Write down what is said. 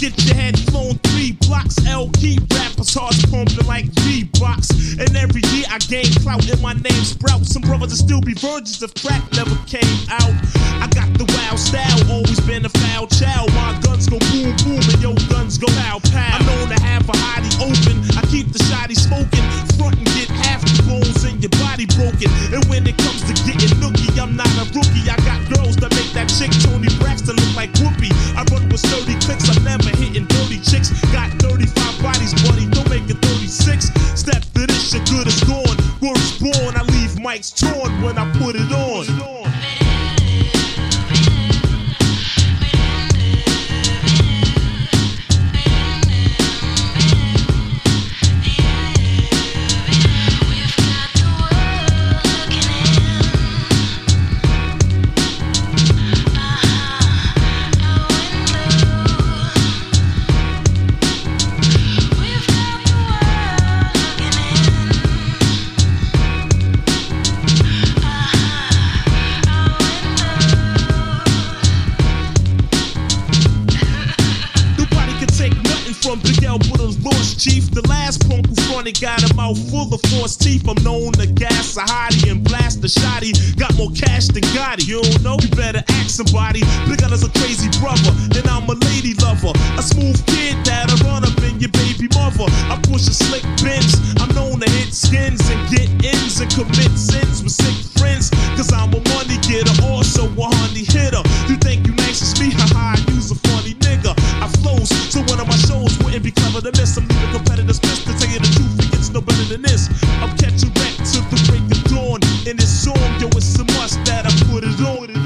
get your head flown three blocks. L key rappers hearts pumping like Reeboks. And every year I gain clout and my name sprouts. Some brothers will still be virgins if crack never came out. Go pow pow. I'm known to have a hottie open. I keep the shotty smoking. Front and get half the bones in your body broken. And when it comes to getting nookie, I'm not a rookie. I got girls that make that chick Toni Braxton look like Whoopi. I run with sturdy clicks, I'm never hitting dirty chicks. Got 35 bodies, buddy, don't make it 36. Step to this, your good is gone. Words born, I leave mics torn when I put it on. Chief. The last punk who fronted got a mouth full of false teeth. I'm known to gas a hottie and blast a shotty. Got more cash than Gotti. You don't know? You better ask somebody. Big is a crazy brother, and I'm a lady Yo, it's a must that I put it on.